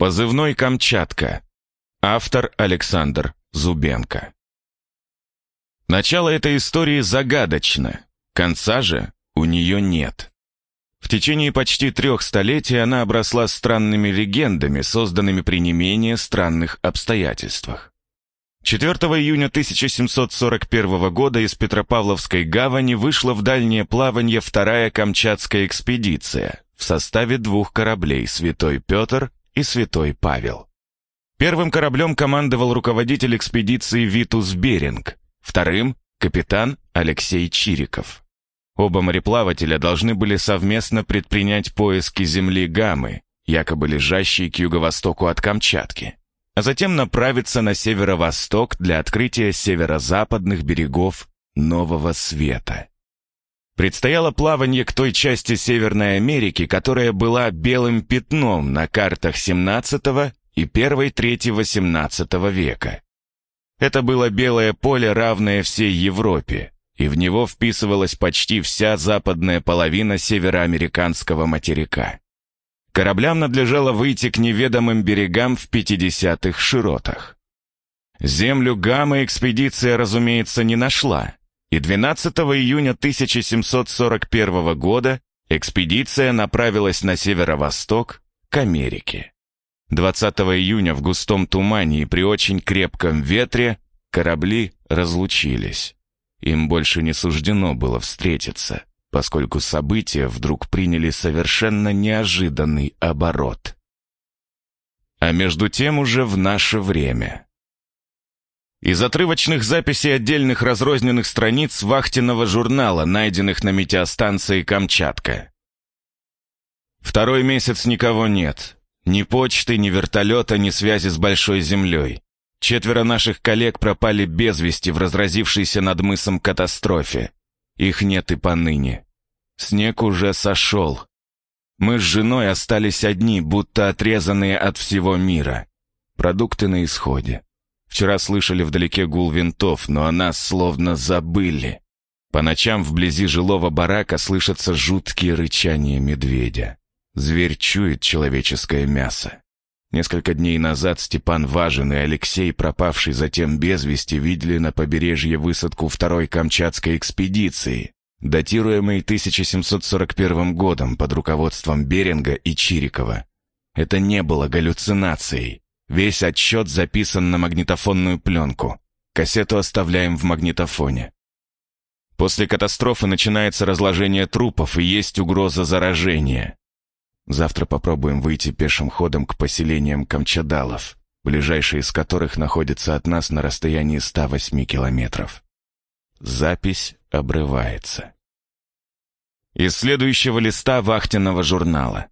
Позывной «Камчатка». Автор Александр Зубенко. Начало этой истории загадочно, конца же у нее нет. В течение почти трех столетий она обросла странными легендами, созданными при не менее странных обстоятельствах. 4 июня 1741 года из Петропавловской гавани вышла в дальнее плавание вторая Камчатская экспедиция в составе двух кораблей «Святой Петр» и «Святой Павел». Первым кораблем командовал руководитель экспедиции Витус Беринг, вторым — капитан Алексей Чириков. Оба мореплавателя должны были совместно предпринять поиски земли Гамы, якобы лежащей к юго-востоку от Камчатки, а затем направиться на северо-восток для открытия северо-западных берегов Нового Света. Предстояло плавание к той части Северной Америки, которая была белым пятном на картах 17 и первой трети XVIII века. Это было белое поле, равное всей Европе, и в него вписывалась почти вся западная половина североамериканского материка. Кораблям надлежало выйти к неведомым берегам в 50-х широтах. Землю Гамма экспедиция, разумеется, не нашла, и 12 июня 1741 года экспедиция направилась на северо-восток к Америке. 20 июня в густом тумане и при очень крепком ветре корабли разлучились. Им больше не суждено было встретиться, поскольку события вдруг приняли совершенно неожиданный оборот. А между тем уже в наше время. Из отрывочных записей отдельных разрозненных страниц вахтенного журнала, найденных на метеостанции «Камчатка». Второй месяц никого нет. Ни почты, ни вертолета, ни связи с Большой Землей. Четверо наших коллег пропали без вести в разразившейся над мысом катастрофе. Их нет и поныне. Снег уже сошел. Мы с женой остались одни, будто отрезанные от всего мира. Продукты на исходе. Вчера слышали вдалеке гул винтов, но о нас словно забыли. По ночам вблизи жилого барака слышатся жуткие рычания медведя. Зверь чует человеческое мясо. Несколько дней назад Степан Важин и Алексей, пропавший затем без вести, видели на побережье высадку второй Камчатской экспедиции, датируемой 1741 годом под руководством Беринга и Чирикова. Это не было галлюцинацией. Весь отчет записан на магнитофонную пленку. Кассету оставляем в магнитофоне. После катастрофы начинается разложение трупов и есть угроза заражения. Завтра попробуем выйти пешим ходом к поселениям Камчадалов, ближайшие из которых находятся от нас на расстоянии 108 километров. Запись обрывается. Из следующего листа вахтенного журнала.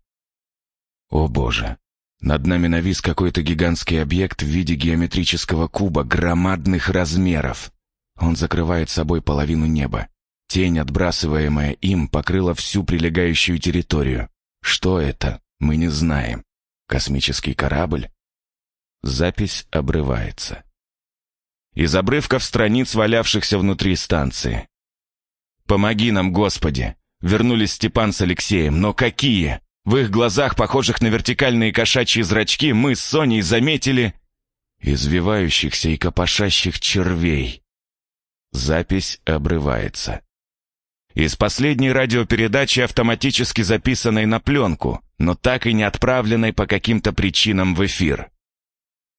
О боже, над нами навис какой-то гигантский объект в виде геометрического куба громадных размеров. Он закрывает собой половину неба. Тень, отбрасываемая им, покрыла всю прилегающую территорию. Что это, мы не знаем. Космический корабль? Запись обрывается. Из обрывков страниц, валявшихся внутри станции. «Помоги нам, Господи!» Вернулись Степан с Алексеем. Но какие? В их глазах, похожих на вертикальные кошачьи зрачки, мы с Соней заметили извивающихся и копошащих червей. Запись обрывается. Из последней радиопередачи, автоматически записанной на пленку, но так и не отправленной по каким-то причинам в эфир.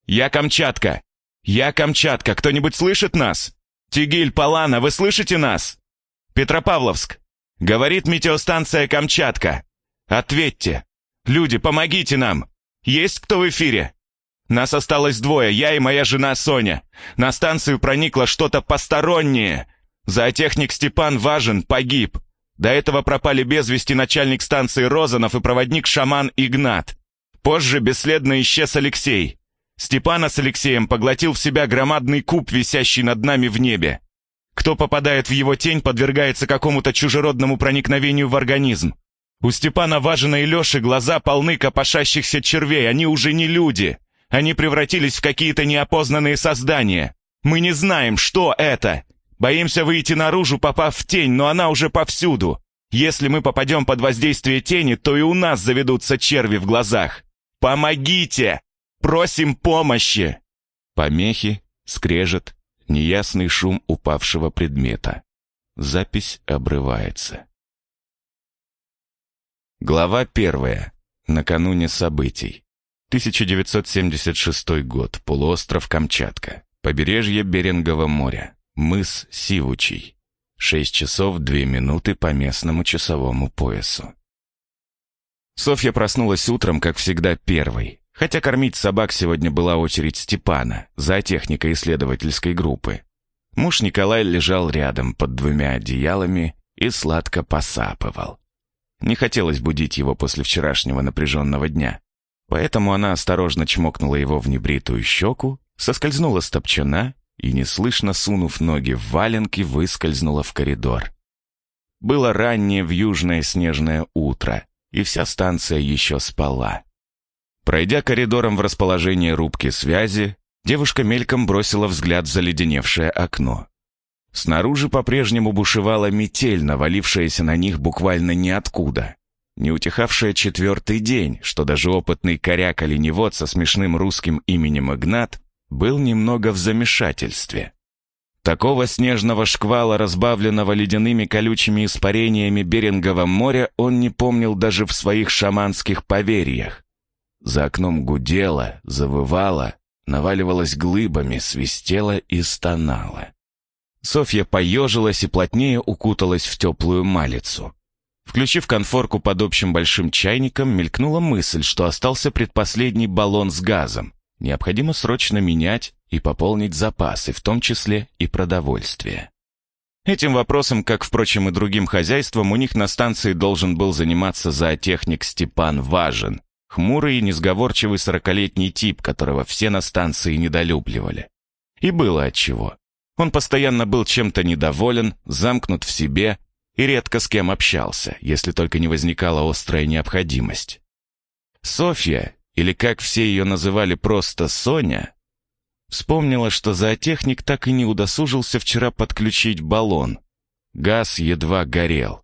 «Я Камчатка! Я Камчатка! Кто-нибудь слышит нас? Тигиль, Палана, вы слышите нас? Петропавловск! Говорит метеостанция Камчатка! Ответьте! Люди, помогите нам! Есть кто в эфире?» Нас осталось двое, я и моя жена Соня. На станцию проникло что-то постороннее. Зоотехник Степан Важен погиб. До этого пропали без вести начальник станции Розанов и проводник-шаман Игнат. Позже бесследно исчез Алексей. Степана с Алексеем поглотил в себя громадный куб, висящий над нами в небе. Кто попадает в его тень, подвергается какому-то чужеродному проникновению в организм. У Степана Важина и Леши глаза полны копошащихся червей, они уже не люди. Они превратились в какие-то неопознанные создания. Мы не знаем, что это, Боимся выйти наружу, попав в тень, но она уже повсюду. Если мы попадем под воздействие тени, то и у нас заведутся черви в глазах. Помогите! Просим помощи!» Помехи, скрежет, неясный шум упавшего предмета. Запись обрывается. Глава первая. Накануне событий. 1976 год. Полуостров Камчатка. Побережье Берингового моря. Мыс Сивучий. 6 часов 2 минуты по местному часовому поясу. Софья проснулась утром, как всегда, первой. Хотя кормить собак сегодня была очередь Степана, зоотехника исследовательской группы. Муж Николай лежал рядом под двумя одеялами и сладко посапывал. Не хотелось будить его после вчерашнего напряженного дня. Поэтому она осторожно чмокнула его в небритую щеку, соскользнула с топчана и, неслышно сунув ноги в валенки, выскользнула в коридор. Было раннее вьюжное снежное утро, и вся станция еще спала. Пройдя коридором в расположение рубки связи, девушка мельком бросила взгляд в заледеневшее окно. Снаружи по-прежнему бушевала метель, навалившаяся на них буквально ниоткуда. Не утихавшая четвертый день, что даже опытный коряк-оленевод со смешным русским именем Игнат был немного в замешательстве. Такого снежного шквала, разбавленного ледяными колючими испарениями Берингового моря, он не помнил даже в своих шаманских поверьях. За окном гудело, завывало, наваливалось глыбами, свистело и стонало. Софья поежилась и плотнее укуталась в теплую малицу. Включив конфорку под общим большим чайником, мелькнула мысль, что остался предпоследний баллон с газом. Необходимо срочно менять и пополнить запасы, в том числе и продовольствие. Этим вопросом, как, впрочем, и другим хозяйством, у них на станции должен был заниматься зоотехник Степан Важен, хмурый и несговорчивый сорокалетний тип, которого все на станции недолюбливали. И было отчего. Он постоянно был чем-то недоволен, замкнут в себе и редко с кем общался, если только не возникала острая необходимость. Софья, или как все ее называли просто Соня, вспомнила, что зоотехник так и не удосужился вчера подключить баллон. Газ едва горел.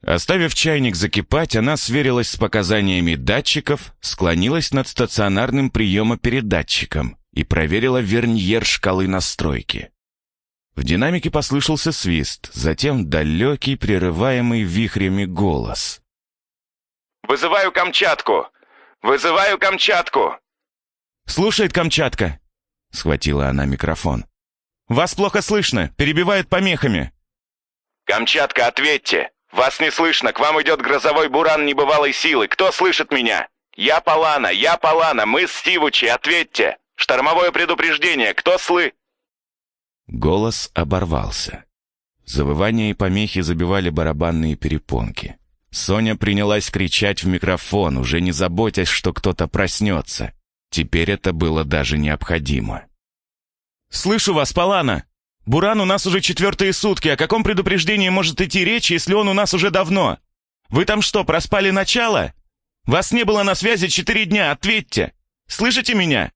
Оставив чайник закипать, она сверилась с показаниями датчиков, склонилась над стационарным приемопередатчиком и проверила верньер шкалы настройки. В динамике послышался свист, затем далекий, прерываемый вихрями голос. «Вызываю Камчатку! Вызываю Камчатку!» «Слушает Камчатка!» — схватила она микрофон. «Вас плохо слышно, перебивает помехами!» «Камчатка, ответьте! Вас не слышно, к вам идет грозовой буран небывалой силы. Кто слышит меня? Я Палана, я Палана, мы с Стивучи, ответьте! Штормовое предупреждение, кто слы...» Голос оборвался. Завывания и помехи забивали барабанные перепонки. Соня принялась кричать в микрофон, уже не заботясь, что кто-то проснется. Теперь это было даже необходимо. «Слышу вас, Палана! Буран у нас уже четвертые сутки. О каком предупреждении может идти речь, если он у нас уже давно? Вы там что, проспали начало? Вас не было на связи четыре дня, ответьте! Слышите меня?»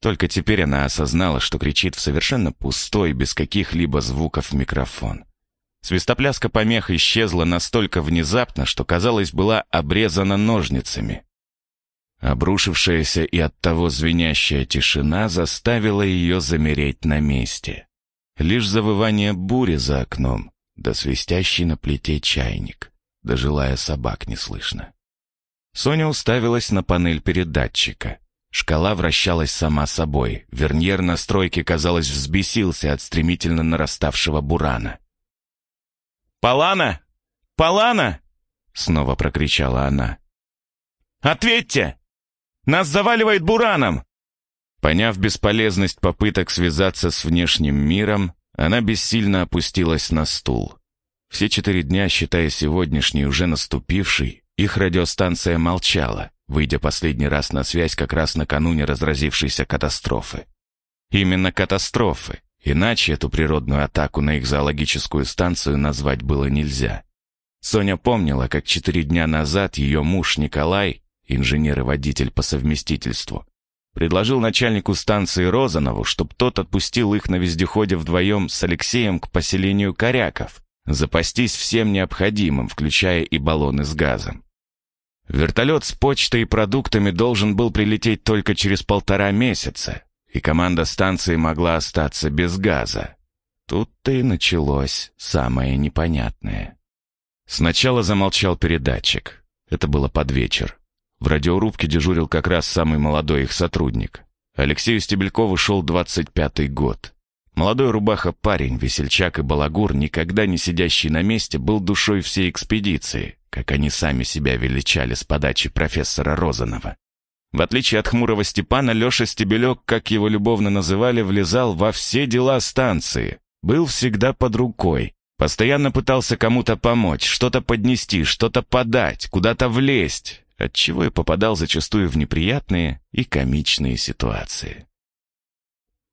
Только теперь она осознала, что кричит в совершенно пустой, без каких-либо звуков микрофон. Свистопляска помех исчезла настолько внезапно, что, казалось, была обрезана ножницами. Обрушившаяся и оттого звенящая тишина заставила ее замереть на месте. Лишь завывание бури за окном, да свистящий на плите чайник, да желая собак не слышно. Соня уставилась на панель передатчика — Шкала вращалась сама собой. Верньер настройки, казалось, взбесился от стремительно нараставшего бурана. «Палана! Палана!» — снова прокричала она. «Ответьте! Нас заваливает бураном!» Поняв бесполезность попыток связаться с внешним миром, она бессильно опустилась на стул. Все четыре дня, считая сегодняшний уже наступивший, их радиостанция молчала выйдя последний раз на связь как раз накануне разразившейся катастрофы. Именно катастрофы, иначе эту природную атаку на их зоологическую станцию назвать было нельзя. Соня помнила, как четыре дня назад ее муж Николай, инженер и водитель по совместительству, предложил начальнику станции Розанову, чтобы тот отпустил их на вездеходе вдвоем с Алексеем к поселению Коряков, запастись всем необходимым, включая и баллоны с газом. Вертолет с почтой и продуктами должен был прилететь только через полтора месяца, и команда станции могла остаться без газа. Тут-то и началось самое непонятное. Сначала замолчал передатчик. Это было под вечер. В радиорубке дежурил как раз самый молодой их сотрудник. Алексею Стебелькову шел 25-й год. Молодой рубаха-парень, весельчак и балагур, никогда не сидящий на месте, был душой всей экспедиции, как они сами себя величали с подачи профессора Розанова. В отличие от хмурого Степана, Леша Стебелек, как его любовно называли, влезал во все дела станции, был всегда под рукой, постоянно пытался кому-то помочь, что-то поднести, что-то подать, куда-то влезть, отчего и попадал зачастую в неприятные и комичные ситуации.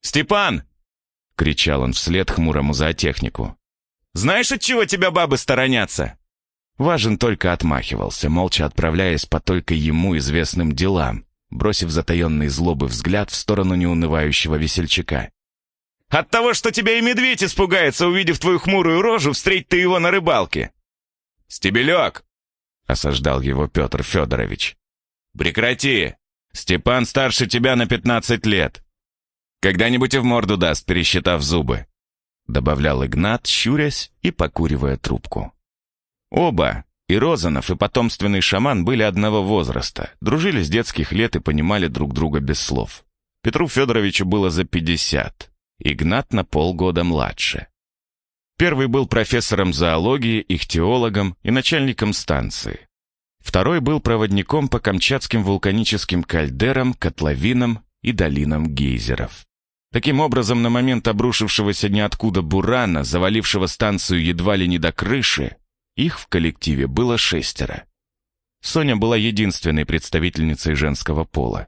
«Степан!» — кричал он вслед хмурому зоотехнику. «Знаешь, от чего тебя бабы сторонятся?» Важен только отмахивался, молча отправляясь по только ему известным делам, бросив затаенный злобы взгляд в сторону неунывающего весельчака. «От того, что тебя и медведь испугается, увидев твою хмурую рожу, встреть ты его на рыбалке!» «Стебелек!» — осаждал его Петр Федорович. «Прекрати! Степан старше тебя на пятнадцать лет. Когда-нибудь и в морду даст, пересчитав зубы», — добавлял Игнат, щурясь и покуривая трубку. Оба, и Розанов, и потомственный шаман, были одного возраста, дружили с детских лет и понимали друг друга без слов. Петру Федоровичу было за пятьдесят, Игнат на полгода младше. Первый был профессором зоологии, ихтиологом и начальником станции. Второй был проводником по камчатским вулканическим кальдерам, котловинам и долинам гейзеров. Таким образом, на момент обрушившегося ниоткуда бурана, завалившего станцию едва ли не до крыши, их в коллективе было шестеро. Соня была единственной представительницей женского пола.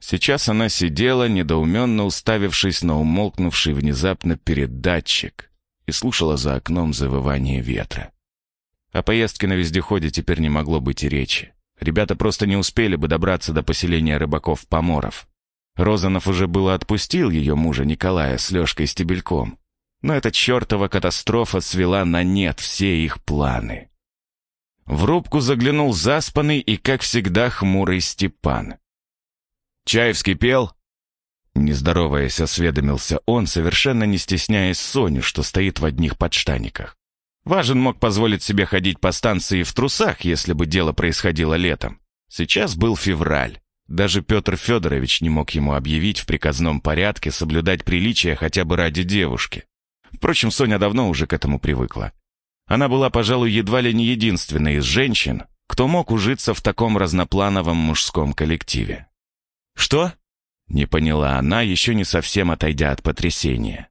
Сейчас она сидела, недоуменно уставившись на умолкнувший внезапно передатчик, и слушала за окном завывание ветра. О поездке на вездеходе теперь не могло быть и речи. Ребята просто не успели бы добраться до поселения рыбаков-поморов. Розанов уже было отпустил ее мужа Николая с Лешкой Стебельком. Но эта чертова катастрофа свела на нет все их планы. В рубку заглянул заспанный и, как всегда, хмурый Степан. «Чай вскипел?» Не здороваясь, осведомился он, совершенно не стесняясь Соню, что стоит в одних подштаниках. Важен мог позволить себе ходить по станции в трусах, если бы дело происходило летом. Сейчас был февраль. Даже Петр Федорович не мог ему объявить в приказном порядке соблюдать приличия хотя бы ради девушки. Впрочем, Соня давно уже к этому привыкла. Она была, пожалуй, едва ли не единственной из женщин, кто мог ужиться в таком разноплановом мужском коллективе. «Что?» — не поняла она, еще не совсем отойдя от потрясения.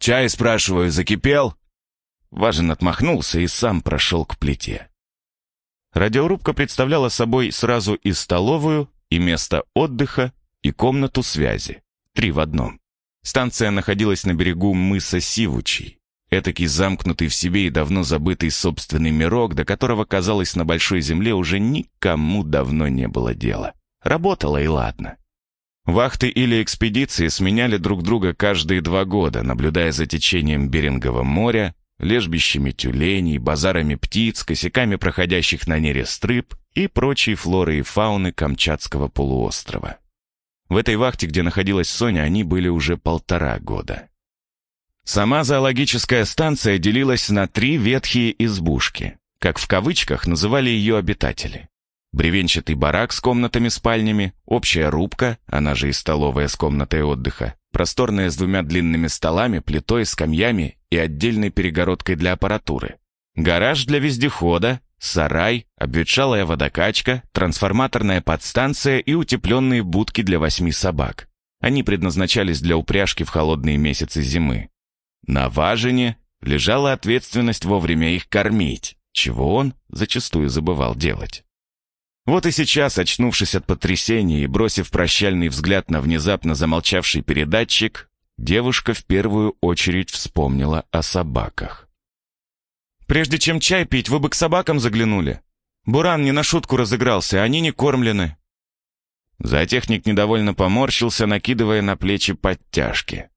«Чай, спрашиваю, закипел?» Важен отмахнулся и сам прошел к плите. Радиорубка представляла собой сразу и столовую, и место отдыха, и комнату связи. Три в одном. Станция находилась на берегу мыса Сивучий. Этакий замкнутый в себе и давно забытый собственный мирок, до которого, казалось, на большой земле уже никому давно не было дела. Работало и ладно. Вахты или экспедиции сменяли друг друга каждые два года, наблюдая за течением Берингового моря, лежбищами тюленей, базарами птиц, косяками проходящих на нерест рыб и прочей флоры и фауны Камчатского полуострова. В этой вахте, где находилась Соня, они были уже полтора года. Сама зоологическая станция делилась на три ветхие избушки, как в кавычках называли ее обитатели. Бревенчатый барак с комнатами-спальнями, общая рубка, она же и столовая с комнатой отдыха, просторная с двумя длинными столами, плитой, скамьями и отдельной перегородкой для аппаратуры. Гараж для вездехода, сарай, обветшалая водокачка, трансформаторная подстанция и утепленные будки для восьми собак. Они предназначались для упряжки в холодные месяцы зимы. На важине лежала ответственность вовремя их кормить, чего он зачастую забывал делать. Вот и сейчас, очнувшись от потрясения и бросив прощальный взгляд на внезапно замолчавший передатчик, девушка в первую очередь вспомнила о собаках. «Прежде чем чай пить, вы бы к собакам заглянули. Буран не на шутку разыгрался, они не кормлены». Зоотехник недовольно поморщился, накидывая на плечи подтяжки.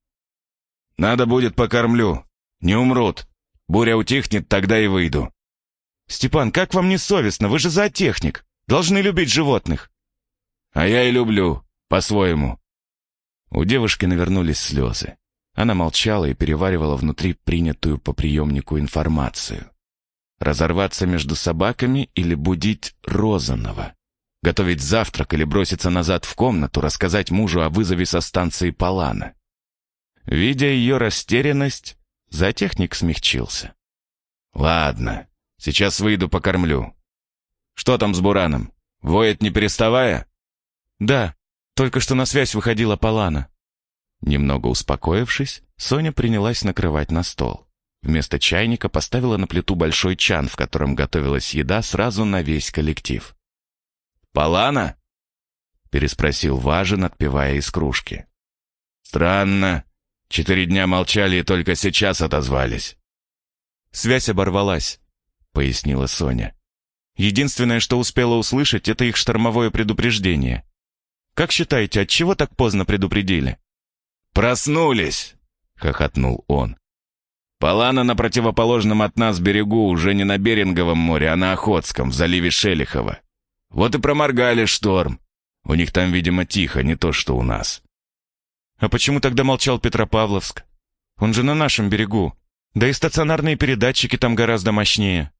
«Надо будет покормлю. Не умрут. Буря утихнет, тогда и выйду». «Степан, как вам не совестно? Вы же зоотехник. Должны любить животных». «А я и люблю, по-своему». У девушки навернулись слезы. Она молчала и переваривала внутри принятую по приемнику информацию. Разорваться между собаками или будить Розанова? Готовить завтрак или броситься назад в комнату, рассказать мужу о вызове со станции Палана? Видя ее растерянность, зоотехник смягчился. «Ладно, сейчас выйду покормлю. Что там с Бураном? Воет не переставая?» «Да, только что на связь выходила Палана». Немного успокоившись, Соня принялась накрывать на стол. Вместо чайника поставила на плиту большой чан, в котором готовилась еда сразу на весь коллектив. «Палана?» — переспросил Важин, отпивая из кружки. «Странно. Четыре дня молчали и только сейчас отозвались». «Связь оборвалась», — пояснила Соня. «Единственное, что успела услышать, это их штормовое предупреждение. Как считаете, от чего так поздно предупредили?» «Проснулись!» — хохотнул он. «Палана на противоположном от нас берегу уже не на Беринговом море, а на Охотском, в заливе Шелихова. Вот и проморгали шторм. У них там, видимо, тихо, не то, что у нас». «А почему тогда молчал Петропавловск? Он же на нашем берегу. Да и стационарные передатчики там гораздо мощнее».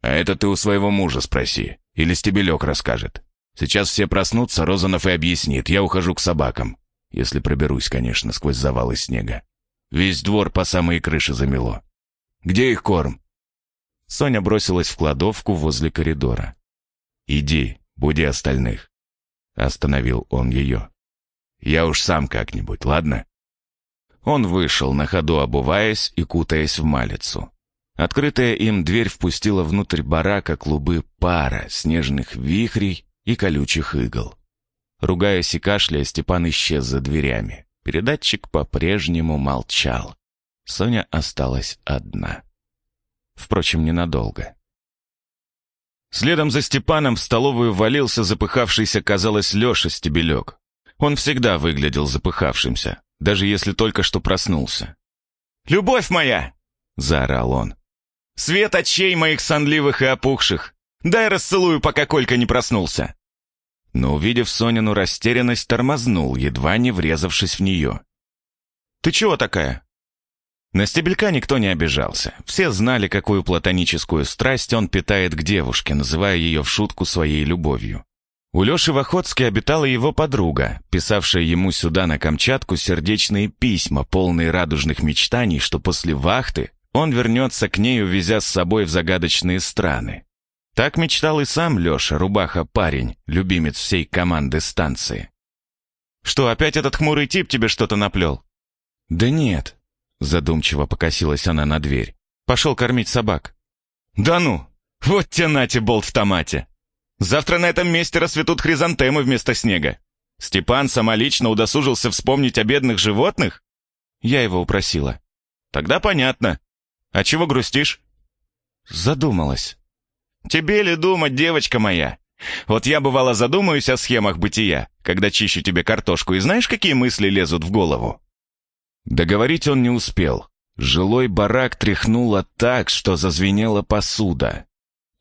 «А это ты у своего мужа спроси. Или Стебелек расскажет. Сейчас все проснутся, Розанов и объяснит. Я ухожу к собакам. Если проберусь, конечно, сквозь завалы снега. Весь двор по самые крыши замело. Где их корм?» Соня бросилась в кладовку возле коридора. «Иди, буди остальных». Остановил он ее. «Я уж сам как-нибудь, ладно?» Он вышел, на ходу обуваясь и кутаясь в малицу. Открытая им дверь впустила внутрь барака клубы пара, снежных вихрей и колючих игл. Ругаясь и кашляя, Степан исчез за дверями. Передатчик по-прежнему молчал. Соня осталась одна. Впрочем, ненадолго. Следом за Степаном в столовую валился запыхавшийся, казалось, Леша Стебелек. Он всегда выглядел запыхавшимся, даже если только что проснулся. «Любовь моя!» — заорал он. «Свет очей моих сонливых и опухших! Дай расцелую, пока Колька не проснулся!» Но, увидев Сонину растерянность, тормознул, едва не врезавшись в нее. «Ты чего такая?» На Стебелька никто не обижался. Все знали, какую платоническую страсть он питает к девушке, называя ее в шутку своей любовью. У Леши в Охотске обитала его подруга, писавшая ему сюда на Камчатку сердечные письма, полные радужных мечтаний, что после вахты он вернется к ней, увезя с собой в загадочные страны. Так мечтал и сам Леша, рубаха-парень, любимец всей команды станции. «Что, опять этот хмурый тип тебе что-то наплел?» «Да нет», — задумчиво покосилась она на дверь. «Пошел кормить собак». «Да ну! Вот те нате болт в томате! Завтра на этом месте расцветут хризантемы вместо снега. Степан самолично удосужился вспомнить о бедных животных?» Я его упросила. «Тогда понятно. А чего грустишь?» «Задумалась». Тебе ли думать, девочка моя? Вот я, бывало, задумаюсь о схемах бытия, когда чищу тебе картошку, и знаешь, какие мысли лезут в голову?» Договорить он не успел. Жилой барак тряхнуло так, что зазвенела посуда.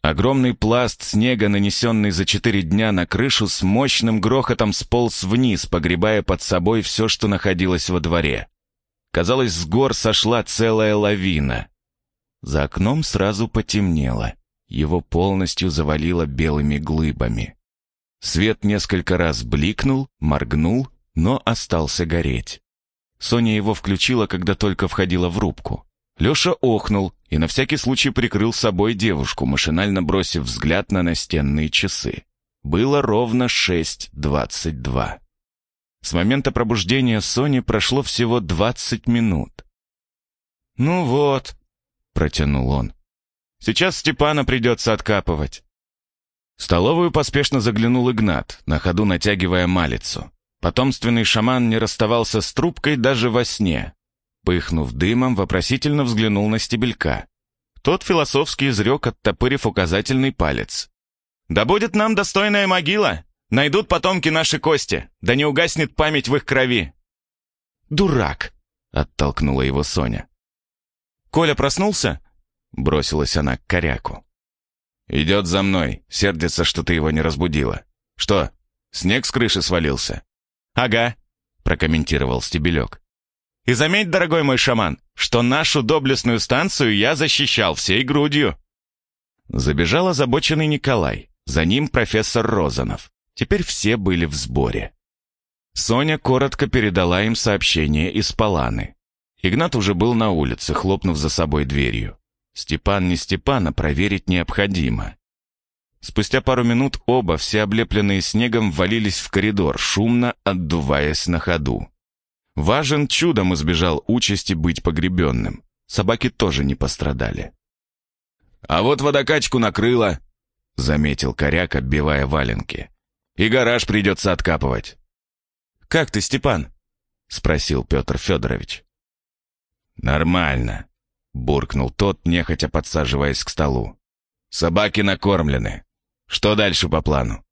Огромный пласт снега, нанесенный за четыре дня на крышу, с мощным грохотом сполз вниз, погребая под собой все, что находилось во дворе. Казалось, с гор сошла целая лавина. За окном сразу потемнело. Его полностью завалило белыми глыбами. Свет несколько раз бликнул, моргнул, но остался гореть. Соня его включила, когда только входила в рубку. Леша охнул и на всякий случай прикрыл собой девушку, машинально бросив взгляд на настенные часы. Было ровно 6.22. С момента пробуждения Сони прошло всего 20 минут. «Ну вот», — протянул он, Сейчас Степана придется откапывать». В столовую поспешно заглянул Игнат, на ходу натягивая малицу. Потомственный шаман не расставался с трубкой даже во сне. Пыхнув дымом, вопросительно взглянул на стебелька. Тот философски изрек, оттопырив указательный палец. «Да будет нам достойная могила! Найдут потомки наши кости, да не угаснет память в их крови!» «Дурак!» — оттолкнула его Соня. «Коля проснулся?» Бросилась она к коряку. «Идет за мной, сердится, что ты его не разбудила. Что, снег с крыши свалился?» «Ага», — прокомментировал Стебелек. «И заметь, дорогой мой шаман, что нашу доблестную станцию я защищал всей грудью». Забежал озабоченный Николай, за ним профессор Розанов. Теперь все были в сборе. Соня коротко передала им сообщение из Паланы. Игнат уже был на улице, хлопнув за собой дверью. Степан не Степана проверить необходимо. Спустя пару минут оба, все облепленные снегом, ввалились в коридор, шумно отдуваясь на ходу. Важен чудом избежал участи быть погребенным. Собаки тоже не пострадали. «А вот водокачку накрыло», — заметил коряк, оббивая валенки. «И гараж придется откапывать». «Как ты, Степан?» — спросил Петр Федорович. «Нормально», — буркнул тот, нехотя подсаживаясь к столу. «Собаки накормлены. Что дальше по плану?»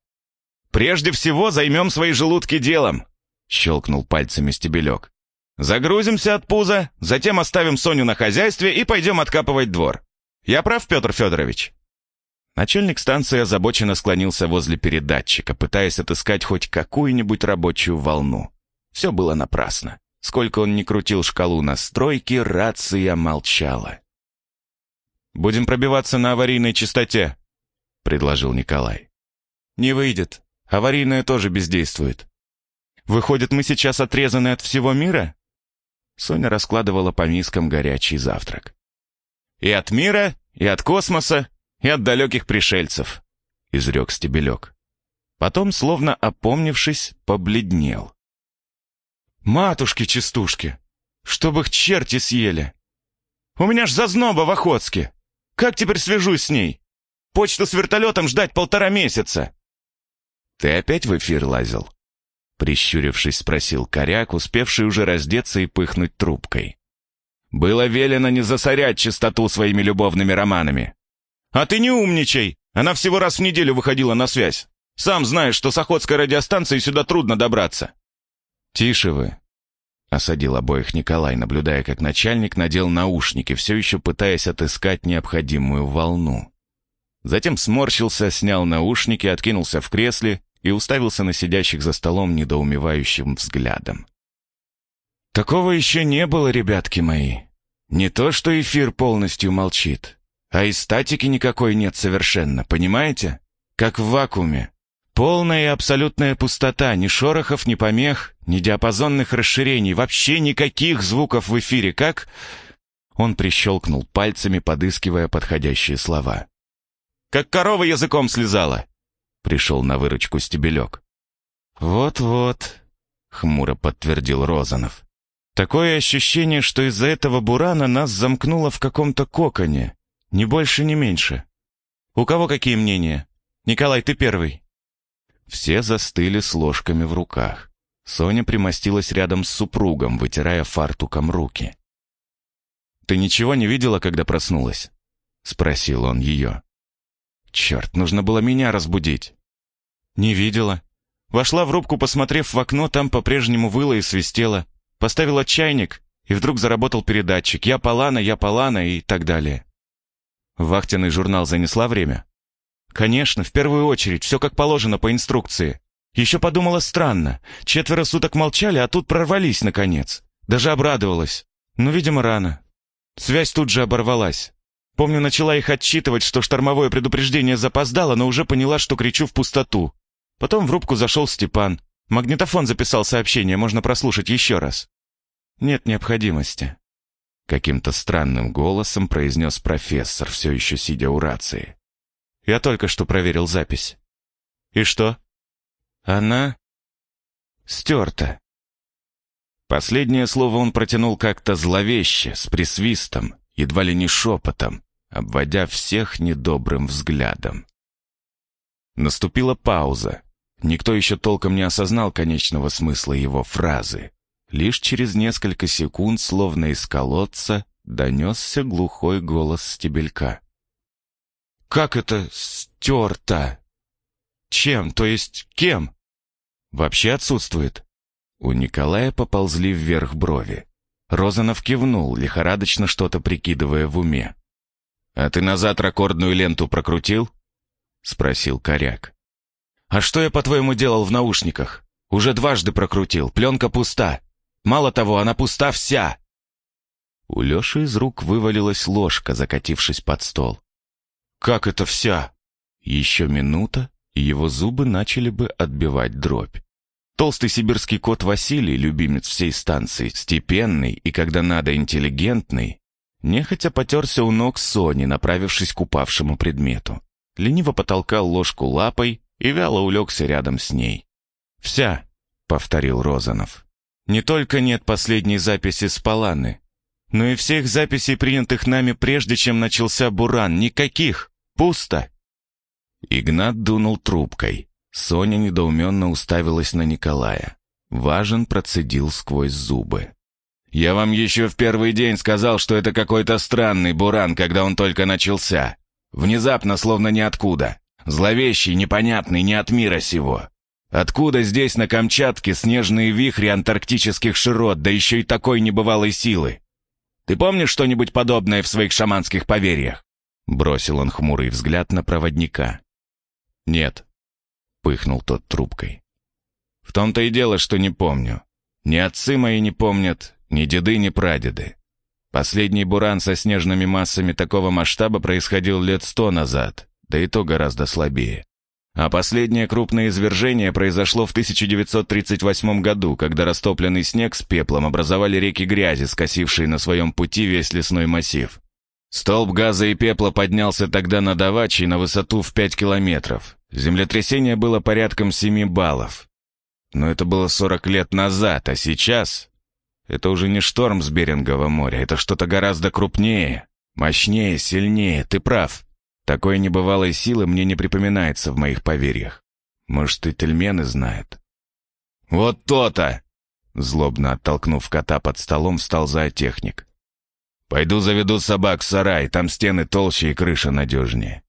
«Прежде всего займем свои желудки делом», — щелкнул пальцами стебелек. «Загрузимся от пуза, затем оставим Соню на хозяйстве и пойдем откапывать двор. Я прав, Петр Федорович?» Начальник станции озабоченно склонился возле передатчика, пытаясь отыскать хоть какую-нибудь рабочую волну. Все было напрасно. Сколько он ни крутил шкалу настройки, рация молчала. «Будем пробиваться на аварийной частоте», — предложил Николай. «Не выйдет. Аварийная тоже бездействует. Выходит, мы сейчас отрезаны от всего мира?» Соня раскладывала по мискам горячий завтрак. «И от мира, и от космоса, и от далеких пришельцев», — изрек Стебелек. Потом, словно опомнившись, побледнел. Матушки-частушки, чтобы их черти съели. У меня ж зазноба в Охотске. Как теперь свяжусь с ней? Почту с вертолетом ждать полтора месяца. Ты опять в эфир лазил? Прищурившись, спросил коряк, успевший уже раздеться и пыхнуть трубкой. Было велено не засорять чистоту своими любовными романами. А ты не умничай. Она всего раз в неделю выходила на связь. Сам знаешь, что с Охотской радиостанции сюда трудно добраться. «Тише вы!» — осадил обоих Николай, наблюдая, как начальник надел наушники, все еще пытаясь отыскать необходимую волну. Затем сморщился, снял наушники, откинулся в кресле и уставился на сидящих за столом недоумевающим взглядом. «Такого еще не было, ребятки мои. Не то, что эфир полностью молчит, а и статики никакой нет совершенно, понимаете? Как в вакууме. Полная и абсолютная пустота, ни шорохов, ни помех, ни диапазонных расширений, вообще никаких звуков в эфире, как...» Он прищелкнул пальцами, подыскивая подходящие слова. «Как корова языком слезала!» Пришел на выручку Стебелек. «Вот-вот», — хмуро подтвердил Розанов. «Такое ощущение, что из-за этого бурана нас замкнуло в каком-то коконе. Ни больше, ни меньше. У кого какие мнения? Николай, ты первый». Все застыли с ложками в руках. Соня примостилась рядом с супругом, вытирая фартуком руки. «Ты ничего не видела, когда проснулась?» — спросил он ее. «Черт, нужно было меня разбудить». «Не видела. Вошла в рубку, посмотрев в окно, там по-прежнему выло и свистело. Поставила чайник, и вдруг заработал передатчик. «Я Полана, я Полана» и так далее. Вахтенный журнал занесла время? Конечно, в первую очередь, все как положено по инструкции. Еще подумала странно. Четверо суток молчали, а тут прорвались, наконец. Даже обрадовалась. Но, видимо, рано. Связь тут же оборвалась. Помню, начала их отчитывать, что штормовое предупреждение запоздало, но уже поняла, что кричу в пустоту. Потом в рубку зашел Степан. Магнитофон записал сообщение, можно прослушать еще раз. Нет необходимости. Каким-то странным голосом произнес профессор, все еще сидя у рации. Я только что проверил запись. И что? Она стерта. Последнее слово он протянул как-то зловеще, с присвистом, едва ли не шепотом, обводя всех недобрым взглядом. Наступила пауза. Никто еще толком не осознал конечного смысла его фразы. Лишь через несколько секунд, словно из колодца, донесся глухой голос стебелька. Как это стерто? Чем, то есть кем? Вообще отсутствует. У Николая поползли вверх брови. Розанов кивнул, лихорадочно что-то прикидывая в уме. «А ты назад рекордную ленту прокрутил?» спросил Коряк. «А что я, по-твоему, делал в наушниках? Уже дважды прокрутил, пленка пуста. Мало того, она пуста вся!» У Леши из рук вывалилась ложка, закатившись под стол. «Как это вся?» Еще минута, и его зубы начали бы отбивать дробь. Толстый сибирский кот Василий, любимец всей станции, степенный и, когда надо, интеллигентный, нехотя потерся у ног Сони, направившись к упавшему предмету. Лениво потолкал ложку лапой и вяло улегся рядом с ней. «Вся», — повторил Розанов. «Не только нет последней записи с Паланы, но и всех записей, принятых нами прежде, чем начался Буран, никаких, пусто». Игнат дунул трубкой. Соня недоуменно уставилась на Николая. Важен процедил сквозь зубы. «Я вам еще в первый день сказал, что это какой-то странный буран, когда он только начался. Внезапно, словно ниоткуда. Зловещий, непонятный, не от мира сего. Откуда здесь, на Камчатке, снежные вихри антарктических широт, да еще и такой небывалой силы? Ты помнишь что-нибудь подобное в своих шаманских поверьях?» Бросил он хмурый взгляд на проводника. «Нет», пыхнул тот трубкой. «В том-то и дело, что не помню. Ни отцы мои не помнят, ни деды, ни прадеды. Последний буран со снежными массами такого масштаба происходил лет сто назад, да и то гораздо слабее. А последнее крупное извержение произошло в 1938 году, когда растопленный снег с пеплом образовали реки грязи, скосившие на своем пути весь лесной массив. Столб газа и пепла поднялся тогда над Авачей на высоту в 5 километров. Землетрясение было порядком 7 баллов. Но это было 40 лет назад, а сейчас... Это уже не шторм с Берингового моря, это что-то гораздо крупнее, мощнее, сильнее, ты прав. Такой небывалой силы мне не припоминается в моих поверьях. Может, и тельмены знают. «Вот то-то!» Злобно оттолкнув кота под столом, встал зоотехник. «Пойду заведу собак в сарай, там стены толще и крыша надежнее».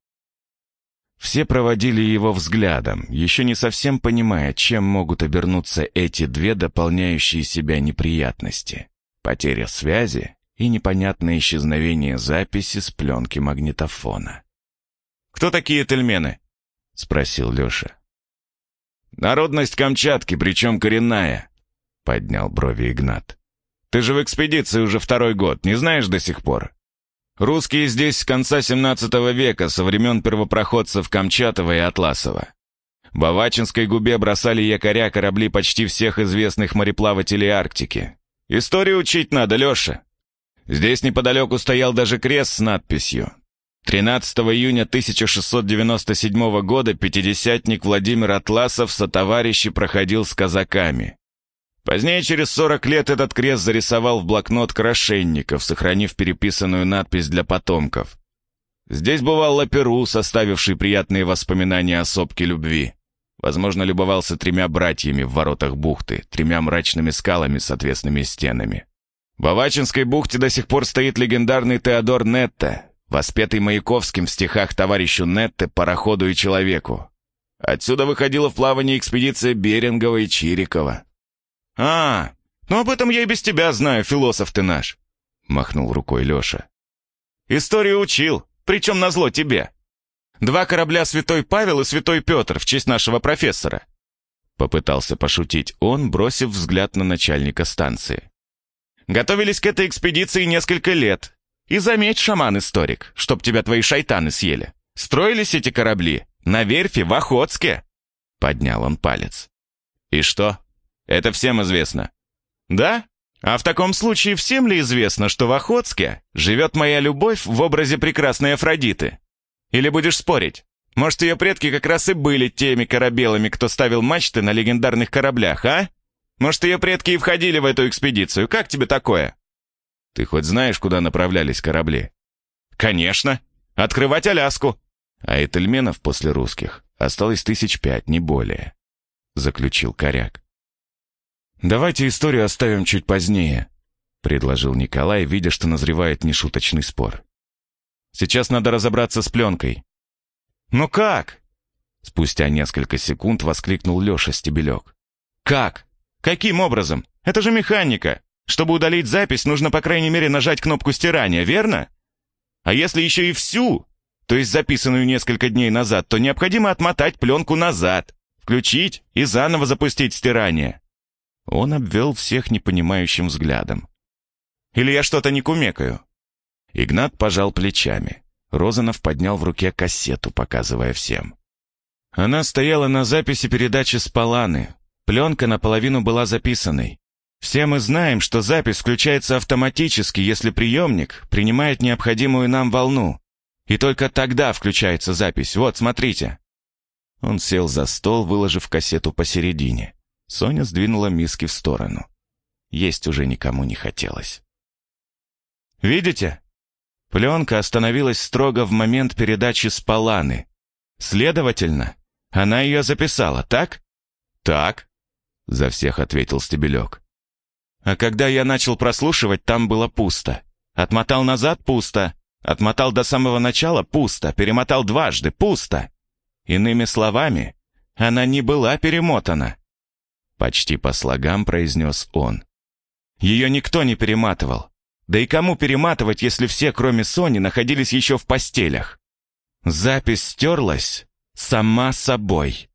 Все проводили его взглядом, еще не совсем понимая, чем могут обернуться эти две дополняющие себя неприятности. Потеря связи и непонятное исчезновение записи с пленки магнитофона. «Кто такие тельмены?» — спросил Леша. «Народность Камчатки, причем коренная», — поднял брови Игнат. «Ты же в экспедиции уже второй год, не знаешь до сих пор?» Русские здесь с конца 17 века, со времен первопроходцев Камчатова и Атласова. В Авачинской губе бросали якоря корабли почти всех известных мореплавателей Арктики. Историю учить надо, Леша. Здесь неподалеку стоял даже крест с надписью. 13 июня 1697 года пятидесятник Владимир Атласов со товарищи проходил с казаками. Позднее, через 40 лет, этот крест зарисовал в блокнот Крашенников, сохранив переписанную надпись для потомков. Здесь бывал Лаперу, составивший приятные воспоминания о сопке любви. Возможно, любовался тремя братьями в воротах бухты, тремя мрачными скалами с отвесными стенами. В Авачинской бухте до сих пор стоит легендарный Теодор Нетте, воспетый Маяковским в стихах товарищу Нетте, пароходу и человеку. Отсюда выходила в плавание экспедиция Берингова и Чирикова. «А, ну об этом я и без тебя знаю, философ ты наш», — махнул рукой Леша. «Историю учил, причем назло тебе. Два корабля «Святой Павел» и «Святой Петр» в честь нашего профессора». Попытался пошутить он, бросив взгляд на начальника станции. «Готовились к этой экспедиции несколько лет. И заметь, шаман-историк, чтоб тебя твои шайтаны съели. Строились эти корабли на верфи в Охотске». Поднял он палец. «И что?» Это всем известно». «Да? А в таком случае всем ли известно, что в Охотске живет моя любовь в образе прекрасной Афродиты? Или будешь спорить? Может, ее предки как раз и были теми корабелами, кто ставил мачты на легендарных кораблях, а? Может, ее предки и входили в эту экспедицию? Как тебе такое?» «Ты хоть знаешь, куда направлялись корабли?» «Конечно. Открывать Аляску». «А этельменов после русских осталось тысяч пять, не более», — заключил Коряк. «Давайте историю оставим чуть позднее», — предложил Николай, видя, что назревает нешуточный спор. «Сейчас надо разобраться с пленкой». «Ну как?» Спустя несколько секунд воскликнул Леша Стебелек. «Как? Каким образом? Это же механика. Чтобы удалить запись, нужно по крайней мере нажать кнопку стирания, верно? А если еще и всю, то есть записанную несколько дней назад, то необходимо отмотать пленку назад, включить и заново запустить стирание. Он обвел всех непонимающим взглядом. Или я что-то не кумекаю? Игнат пожал плечами. Розанов поднял в руке кассету, показывая всем. Она стояла на записи передачи с Паланы. Пленка наполовину была записанной. Все мы знаем, что запись включается автоматически, если приемник принимает необходимую нам волну. И только тогда включается запись. Вот, смотрите. Он сел за стол, выложив кассету посередине. Соня сдвинула миски в сторону. Есть уже никому не хотелось. «Видите? Пленка остановилась строго в момент передачи с Паланы. Следовательно, она ее записала, так?» «Так», — за всех ответил Стебелек. «А когда я начал прослушивать, там было пусто. Отмотал назад — пусто. Отмотал до самого начала — пусто. Перемотал дважды — пусто. Иными словами, она не была перемотана». Почти по слогам произнес он. Ее никто не перематывал. Да и кому перематывать, если все, кроме Сони, находились еще в постелях? Запись стерлась сама собой.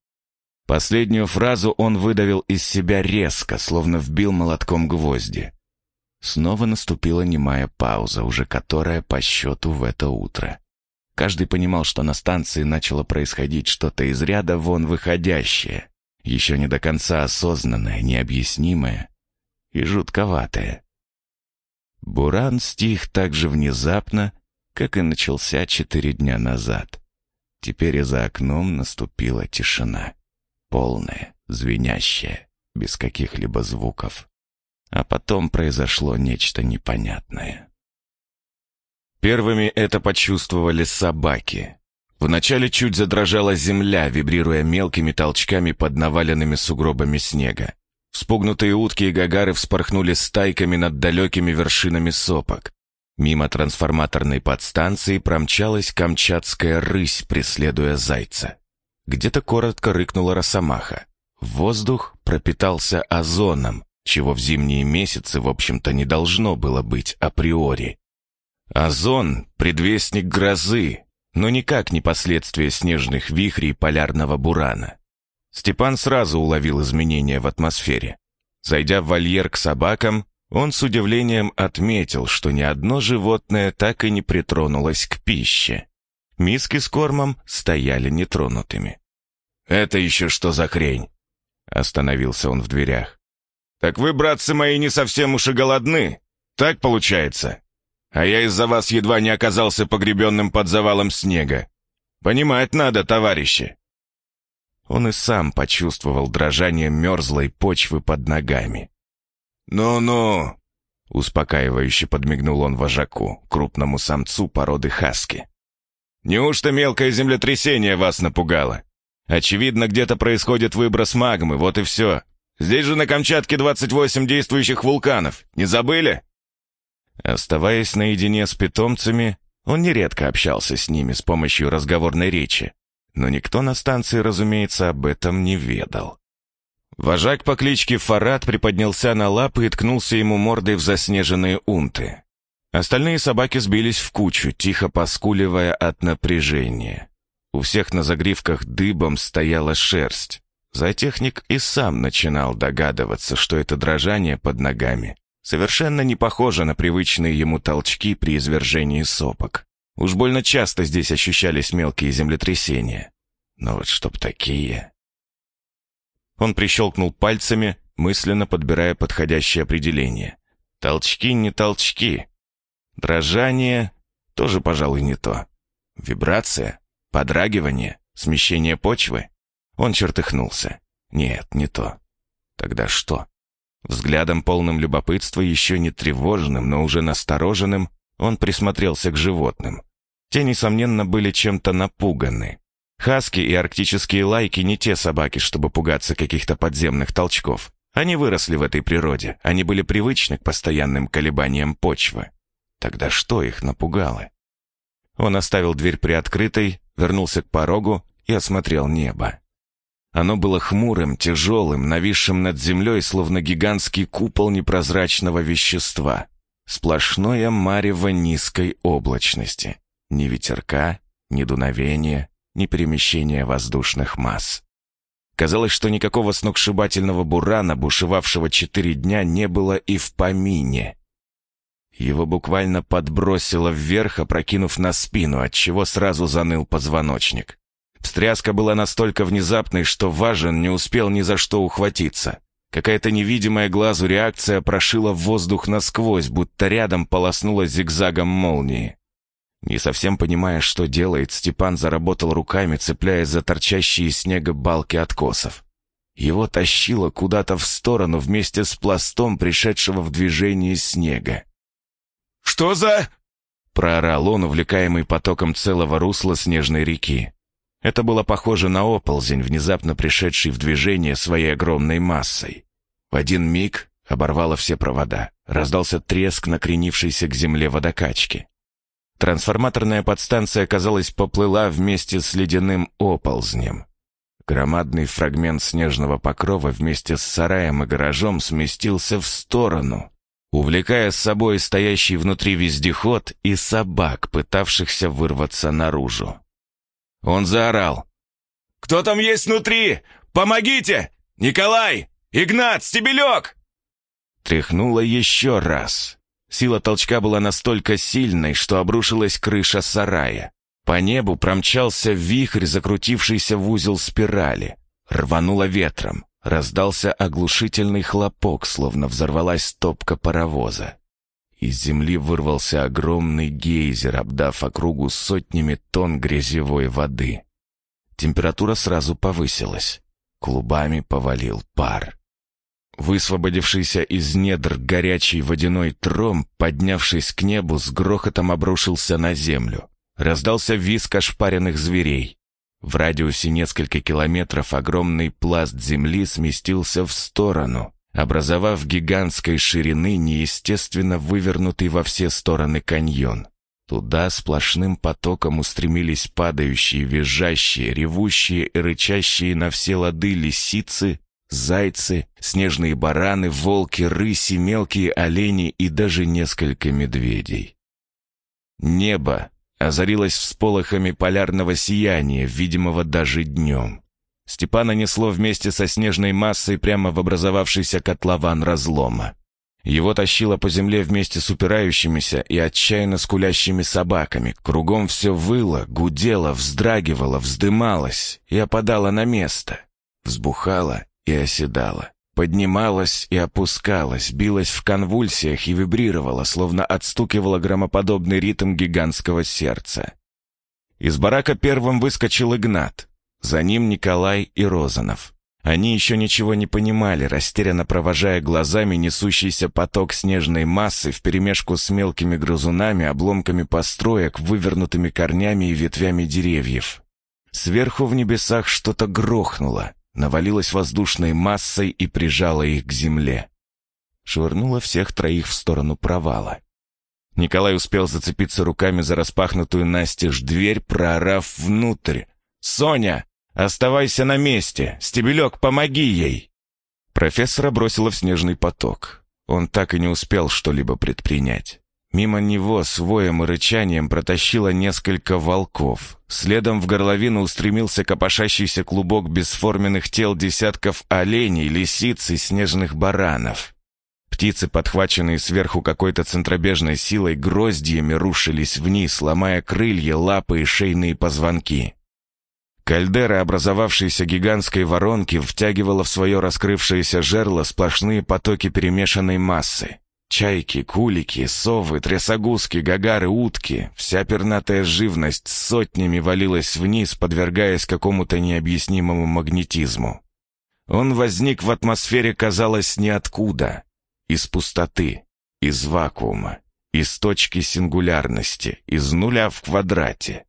Последнюю фразу он выдавил из себя резко, словно вбил молотком гвозди. Снова наступила немая пауза, уже которая по счету в это утро. Каждый понимал, что на станции начало происходить что-то из ряда вон выходящее, еще не до конца осознанное, необъяснимое и жутковатое. Буран стих так же внезапно, как и начался четыре дня назад. Теперь и за окном наступила тишина. Полная, звенящая, без каких-либо звуков. А потом произошло нечто непонятное. Первыми это почувствовали собаки. Вначале чуть задрожала земля, вибрируя мелкими толчками под наваленными сугробами снега. Вспугнутые утки и гагары вспорхнули стайками над далекими вершинами сопок. Мимо трансформаторной подстанции промчалась камчатская рысь, преследуя зайца. Где-то коротко рыкнула росомаха. Воздух пропитался озоном, чего в зимние месяцы, в общем-то, не должно было быть априори. Озон — предвестник грозы, но никак не последствия снежных вихрей полярного бурана. Степан сразу уловил изменения в атмосфере. Зайдя в вольер к собакам, он с удивлением отметил, что ни одно животное так и не притронулось к пище. Миски с кормом стояли нетронутыми. «Это еще что за хрень?» Остановился он в дверях. «Так вы, братцы мои, не совсем уж и голодны. Так получается. А я из-за вас едва не оказался погребенным под завалом снега. Понимать надо, товарищи. Он и сам почувствовал дрожание мерзлой почвы под ногами. «Ну-ну!» — успокаивающе подмигнул он вожаку, крупному самцу породы хаски. «Неужто мелкое землетрясение вас напугало? Очевидно, где-то происходит выброс магмы, вот и все. Здесь же на Камчатке 28 действующих вулканов, не забыли?» Оставаясь наедине с питомцами, он нередко общался с ними с помощью разговорной речи но никто на станции, разумеется, об этом не ведал. Вожак по кличке Фарад приподнялся на лапы и ткнулся ему мордой в заснеженные унты. Остальные собаки сбились в кучу, тихо поскуливая от напряжения. У всех на загривках дыбом стояла шерсть. Зоотехник и сам начинал догадываться, что это дрожание под ногами совершенно не похоже на привычные ему толчки при извержении сопок. Уж больно часто здесь ощущались мелкие землетрясения. Но вот чтоб такие... Он прищелкнул пальцами, мысленно подбирая подходящее определение. Толчки не толчки. Дрожание тоже, пожалуй, не то. Вибрация, подрагивание, смещение почвы. Он чертыхнулся. Нет, не то. Тогда что? Взглядом полным любопытства, еще не тревожным, но уже настороженным, он присмотрелся к животным. Те, несомненно, были чем-то напуганы. Хаски и арктические лайки не те собаки, чтобы пугаться каких-то подземных толчков. Они выросли в этой природе, они были привычны к постоянным колебаниям почвы. Тогда что их напугало? Он оставил дверь приоткрытой, вернулся к порогу и осмотрел небо. Оно было хмурым, тяжелым, нависшим над землей, словно гигантский купол непрозрачного вещества. Сплошное марево низкой облачности. Ни ветерка, ни дуновения, ни перемещения воздушных масс. Казалось, что никакого сногсшибательного бурана, бушевавшего четыре дня, не было и в помине. Его буквально подбросило вверх, опрокинув на спину, отчего сразу заныл позвоночник. Встряска была настолько внезапной, что Важен не успел ни за что ухватиться. Какая-то невидимая глазу реакция прошила воздух насквозь, будто рядом полоснула зигзагом молнии. Не совсем понимая, что делает, Степан заработал руками, цепляясь за торчащие из снега балки откосов. Его тащило куда-то в сторону вместе с пластом пришедшего в движение снега. «Что за...» — проорал он, увлекаемый потоком целого русла снежной реки. Это было похоже на оползень, внезапно пришедший в движение своей огромной массой. В один миг оборвало все провода. Раздался треск накренившейся к земле водокачки. Трансформаторная подстанция, казалось, поплыла вместе с ледяным оползнем. Громадный фрагмент снежного покрова вместе с сараем и гаражом сместился в сторону, увлекая с собой стоящий внутри вездеход и собак, пытавшихся вырваться наружу. Он заорал. «Кто там есть внутри? Помогите! Николай! Игнат! Стебелек!» Тряхнуло еще раз. Сила толчка была настолько сильной, что обрушилась крыша сарая. По небу промчался вихрь, закрутившийся в узел спирали. Рвануло ветром. Раздался оглушительный хлопок, словно взорвалась топка паровоза. Из земли вырвался огромный гейзер, обдав округу сотнями тонн грязевой воды. Температура сразу повысилась. Клубами повалил пар. Высвободившийся из недр горячий водяной тром, поднявшись к небу, с грохотом обрушился на землю. Раздался визг ошпаренных зверей. В радиусе несколько километров огромный пласт земли сместился в сторону, образовав гигантской ширины неестественно вывернутый во все стороны каньон. Туда сплошным потоком устремились падающие, визжащие, ревущие и рычащие на все лады лисицы, зайцы, снежные бараны, волки, рыси, мелкие олени и даже несколько медведей. Небо озарилось всполохами полярного сияния, видимого даже днем. Степана несло вместе со снежной массой прямо в образовавшийся котлован разлома. Его тащило по земле вместе с упирающимися и отчаянно скулящими собаками. Кругом все выло, гудело, вздрагивало, вздымалось и опадало на место. Взбухало и оседала. Поднималась и опускалась, билась в конвульсиях и вибрировала, словно отстукивала громоподобный ритм гигантского сердца. Из барака первым выскочил Игнат. За ним Николай и Розанов. Они еще ничего не понимали, растерянно провожая глазами несущийся поток снежной массы вперемешку с мелкими грызунами, обломками построек, вывернутыми корнями и ветвями деревьев. Сверху в небесах что-то грохнуло навалилась воздушной массой и прижала их к земле. Швырнула всех троих в сторону провала. Николай успел зацепиться руками за распахнутую настежь дверь, проорав внутрь. «Соня, оставайся на месте! Стебелек, помоги ей!» Профессора бросила в снежный поток. Он так и не успел что-либо предпринять. Мимо него с воем и рычанием протащило несколько волков. Следом в горловину устремился копошащийся клубок бесформенных тел десятков оленей, лисиц и снежных баранов. Птицы, подхваченные сверху какой-то центробежной силой, гроздьями рушились вниз, ломая крылья, лапы и шейные позвонки. Кальдера, образовавшаяся гигантской воронки, втягивала в свое раскрывшееся жерло сплошные потоки перемешанной массы. Чайки, кулики, совы, трясогузки, гагары, утки. Вся пернатая живность сотнями валилась вниз, подвергаясь какому-то необъяснимому магнетизму. Он возник в атмосфере, казалось, ниоткуда. Из пустоты, из вакуума, из точки сингулярности, из нуля в квадрате.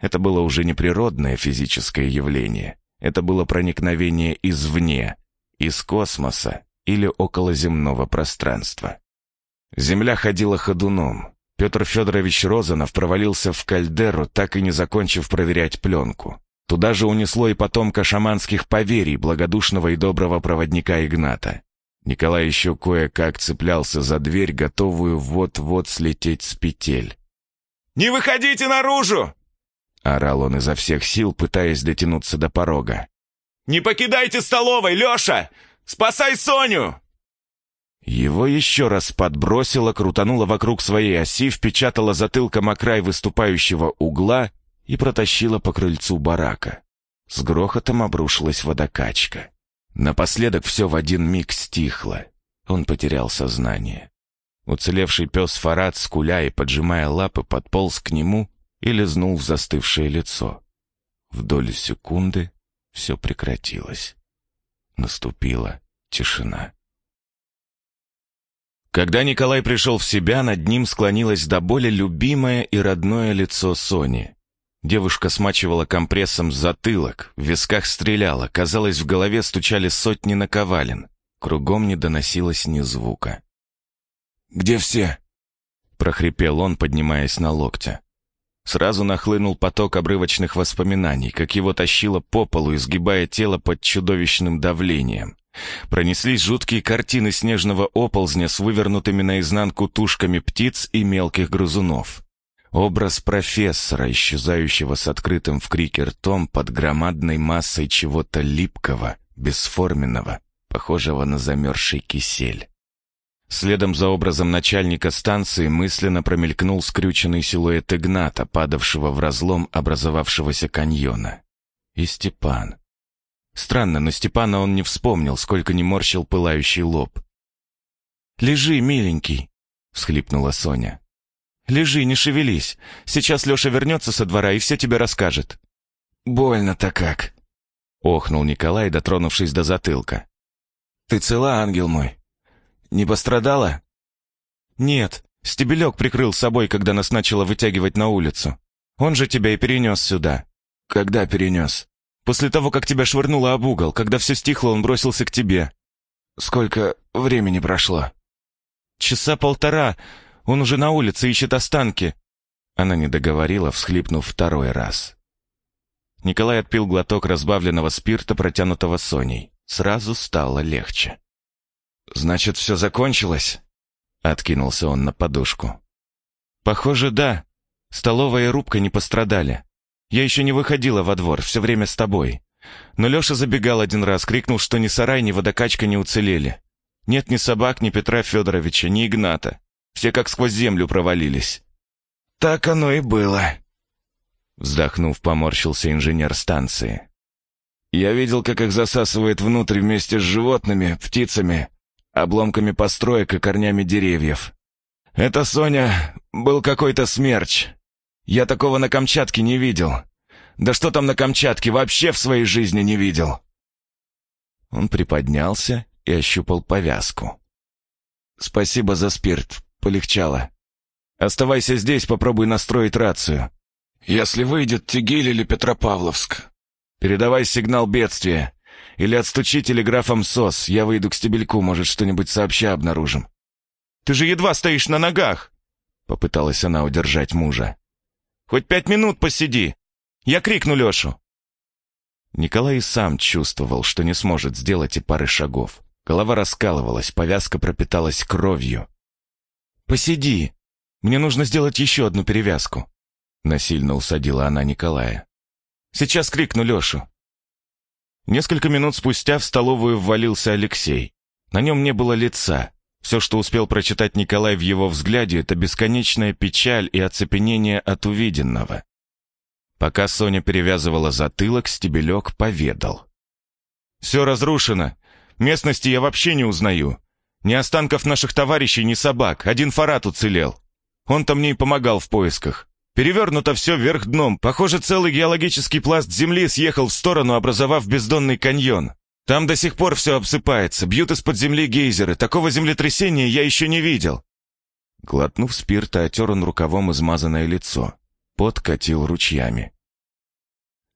Это было уже не природное физическое явление. Это было проникновение извне, из космоса или околоземного пространства. Земля ходила ходуном. Петр Федорович Розанов провалился в кальдеру, так и не закончив проверять пленку. Туда же унесло и потомка шаманских поверий, благодушного и доброго проводника Игната. Николай еще кое-как цеплялся за дверь, готовую вот-вот слететь с петель. «Не выходите наружу!» Орал он изо всех сил, пытаясь дотянуться до порога. «Не покидайте столовой, Леша! Спасай Соню!» Его еще раз подбросило, крутануло вокруг своей оси, впечатало затылком о край выступающего угла и протащило по крыльцу барака. С грохотом обрушилась водокачка. Напоследок все в один миг стихло. Он потерял сознание. Уцелевший пес Фарад, скуля и поджимая лапы, подполз к нему и лизнул в застывшее лицо. В долю секунды все прекратилось. Наступила тишина. Когда Николай пришел в себя, над ним склонилось до боли любимое и родное лицо Сони. Девушка смачивала компрессом затылок, в висках стреляла, казалось, в голове стучали сотни наковален. Кругом не доносилось ни звука. «Где все?» — прохрипел он, поднимаясь на локте. Сразу нахлынул поток обрывочных воспоминаний, как его тащило по полу, изгибая тело под чудовищным давлением. Пронеслись жуткие картины снежного оползня с вывернутыми наизнанку тушками птиц и мелких грызунов. Образ профессора, исчезающего с открытым в крике ртом под громадной массой чего-то липкого, бесформенного, похожего на замерзший кисель. Следом за образом начальника станции мысленно промелькнул скрюченный силуэт Игната, падавшего в разлом образовавшегося каньона. И Степан. Странно, но Степана он не вспомнил, сколько не морщил пылающий лоб. «Лежи, миленький», — всхлипнула Соня. «Лежи, не шевелись. Сейчас Леша вернется со двора и все тебе расскажет». «Больно-то как», — охнул Николай, дотронувшись до затылка. «Ты цела, ангел мой?» Не пострадала?» «Нет, стебелек прикрыл собой, когда нас начало вытягивать на улицу. Он же тебя и перенес сюда». «Когда перенес?» «После того, как тебя швырнуло об угол. Когда все стихло, он бросился к тебе». «Сколько времени прошло?» «Часа полтора. Он уже на улице ищет останки». Она не договорила, всхлипнув второй раз. Николай отпил глоток разбавленного спирта, протянутого Соней. Сразу стало легче. «Значит, все закончилось?» Откинулся он на подушку. «Похоже, да. Столовая и рубка не пострадали. Я еще не выходила во двор, все время с тобой. Но Леша забегал один раз, крикнул, что ни сарай, ни водокачка не уцелели. Нет ни собак, ни Петра Федоровича, ни Игната. Все как сквозь землю провалились». «Так оно и было», Вздохнув, поморщился инженер станции. «Я видел, как их засасывает внутрь вместе с животными, птицами, обломками построек и корнями деревьев. Это, Соня, был какой-то смерч. Я такого на Камчатке не видел. Да что там на Камчатке, вообще в своей жизни не видел. Он приподнялся и ощупал повязку. «Спасибо за спирт, полегчало. Оставайся здесь, попробуй настроить рацию. Если выйдет Тигиль или Петропавловск, передавай сигнал бедствия. Или отстучи телеграфом СОС, я выйду к стебельку, может, что-нибудь сообща обнаружим». «Ты же едва стоишь на ногах!» Попыталась она удержать мужа. «Хоть пять минут посиди! Я крикну Лешу!» Николай сам чувствовал, что не сможет сделать и пары шагов. Голова раскалывалась, повязка пропиталась кровью. «Посиди! Мне нужно сделать еще одну перевязку!» Насильно усадила она Николая. «Сейчас крикну Лешу!» Несколько минут спустя в столовую ввалился Алексей. На нем не было лица. Все, что успел прочитать Николай в его взгляде, это бесконечная печаль и оцепенение от увиденного. Пока Соня перевязывала затылок, Стебелек поведал. «Все разрушено. Местности я вообще не узнаю. Ни останков наших товарищей, ни собак. Один Фарат уцелел. Он-то мне и помогал в поисках. Перевернуто все вверх дном. Похоже, целый геологический пласт земли съехал в сторону, образовав бездонный каньон. Там до сих пор все обсыпается, бьют из-под земли гейзеры. Такого землетрясения я еще не видел. Глотнув спирта, отер он рукавом измазанное лицо. Пот катил ручьями.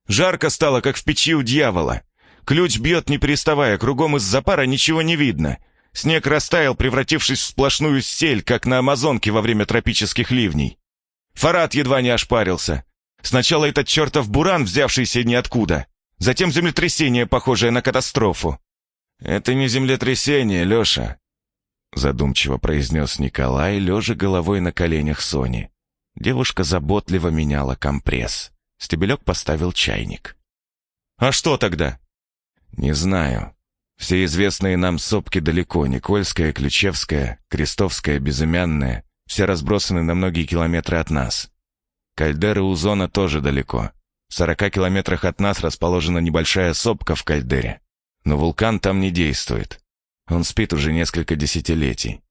Жарко стало, как в печи у дьявола. Ключ бьет, не переставая, кругом из-за пара ничего не видно. Снег растаял, превратившись в сплошную сель, как на Амазонке во время тропических ливней. Фарад едва не ошпарился. Сначала этот чертов буран, взявшийся ниоткуда. Затем землетрясение, похожее на катастрофу. «Это не землетрясение, Леша», — задумчиво произнес Николай, лежа головой на коленях Сони. Девушка заботливо меняла компресс. Стебелек поставил чайник. «А что тогда?» «Не знаю. Все известные нам сопки далеко. Никольская, Ключевская, Крестовская, Безымянная. Все разбросаны на многие километры от нас. Кальдеры у зона тоже далеко. В сорока километрах от нас расположена небольшая сопка в кальдере. Но вулкан там не действует. Он спит уже несколько десятилетий.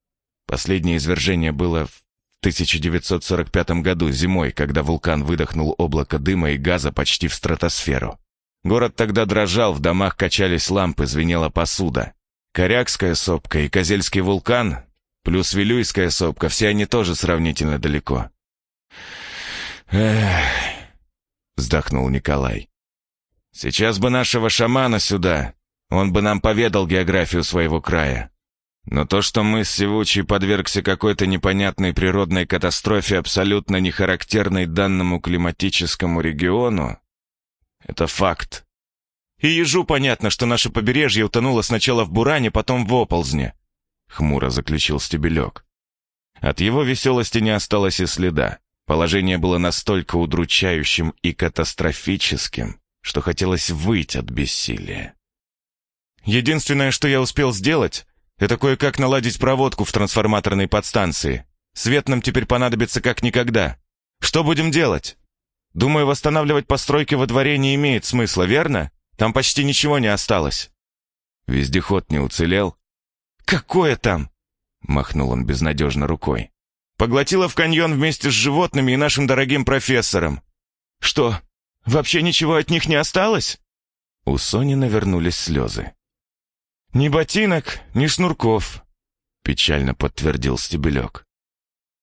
Последнее извержение было в 1945 году, зимой, когда вулкан выдохнул облако дыма и газа почти в стратосферу. Город тогда дрожал, в домах качались лампы, звенела посуда. Корякская сопка и Козельский вулкан, плюс Вилюйская сопка, все они тоже сравнительно далеко. «Эх...» — вздохнул Николай. «Сейчас бы нашего шамана сюда, он бы нам поведал географию своего края. Но то, что мы с Севучей подвергся какой-то непонятной природной катастрофе, абсолютно не характерной данному климатическому региону, это факт. И ежу понятно, что наше побережье утонуло сначала в Буране, потом в Оползне, хмуро заключил Стебелек. От его веселости не осталось и следа. Положение было настолько удручающим и катастрофическим, что хотелось выйти от бессилия. Единственное, что я успел сделать, это кое-как наладить проводку в трансформаторной подстанции. Свет нам теперь понадобится как никогда. Что будем делать? Думаю, восстанавливать постройки во дворе не имеет смысла, верно? Там почти ничего не осталось. Вездеход не уцелел? Какое там? Махнул он безнадежно рукой. Поглотила в каньон вместе с животными и нашим дорогим профессором. Что, вообще ничего от них не осталось? У Сони навернулись слезы. «Ни ботинок, ни шнурков», — печально подтвердил Стебелек.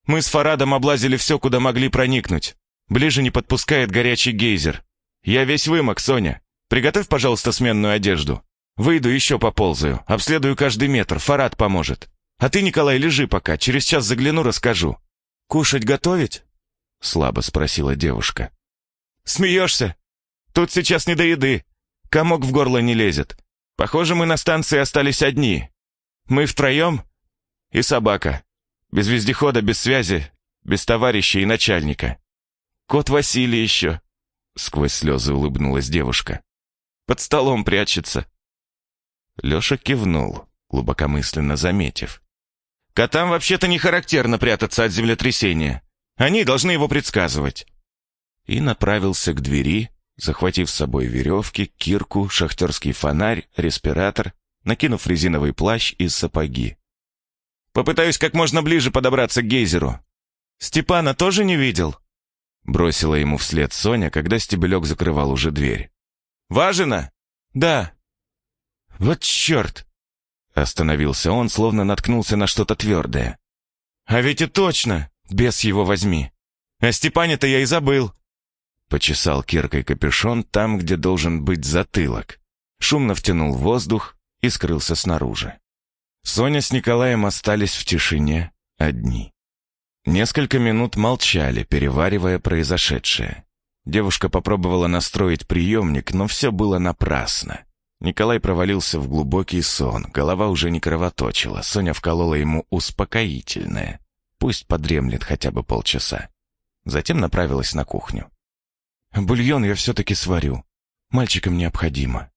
«Мы с Фарадом облазили все, куда могли проникнуть. Ближе не подпускает горячий гейзер. Я весь вымок, Соня. Приготовь, пожалуйста, сменную одежду. Выйду еще поползаю, обследую каждый метр, Фарад поможет. А ты, Николай, лежи пока, через час загляну, расскажу. Кушать готовить?» Слабо спросила девушка. «Смеешься? Тут сейчас не до еды. Комок в горло не лезет. Похоже, мы на станции остались одни. Мы втроем и собака. Без вездехода, без связи, без товарища и начальника. Кот Василий еще. Сквозь слезы улыбнулась девушка. Под столом прячется. Леша кивнул, глубокомысленно заметив. Котам вообще-то не характерно прятаться от землетрясения. Они должны его предсказывать. И направился к двери, захватив с собой веревки, кирку, шахтерский фонарь, респиратор, накинув резиновый плащ и сапоги. «Попытаюсь как можно ближе подобраться к гейзеру». «Степана тоже не видел?» Бросила ему вслед Соня, когда стебелек закрывал уже дверь. «Важина?» «Да». «Вот черт!» Остановился он, словно наткнулся на что-то твердое. «А ведь и точно! Бес его возьми! О Степане-то я и забыл!» Почесал киркой капюшон там, где должен быть затылок. Шумно втянул воздух и скрылся снаружи. Соня с Николаем остались в тишине одни. Несколько минут молчали, переваривая произошедшее. Девушка попробовала настроить приемник, но все было напрасно. Николай провалился в глубокий сон, голова уже не кровоточила, Соня вколола ему успокоительное. Пусть подремлет хотя бы полчаса. Затем направилась на кухню. Бульон я все-таки сварю. Мальчикам необходимо.